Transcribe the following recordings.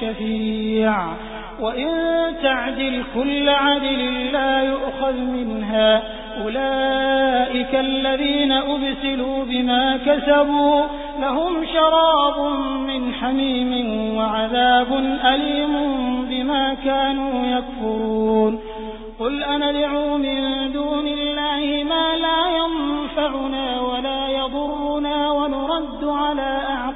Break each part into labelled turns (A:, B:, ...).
A: شفيع. وإن تعدل كل عدل لا يؤخذ منها. أولئك الذين أبسلوا بما كسبوا. لهم شراب من حميم وعذاب أليم بما كانوا يكفرون. قل أندعو من دون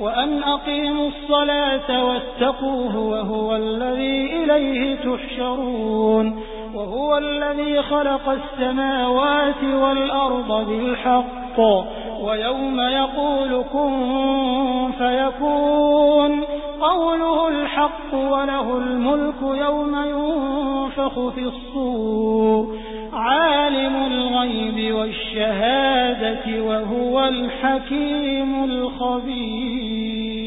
A: وأن أقيموا الصلاة واتقوه وهو الذي إليه تحشرون وهو الذي خلق السماوات والأرض بالحق ويوم يقول كن فيكون قوله الحق وله الملك يوم ينفخ في الصور عالم الغيب والشهادة وهو الحكيم الخبير.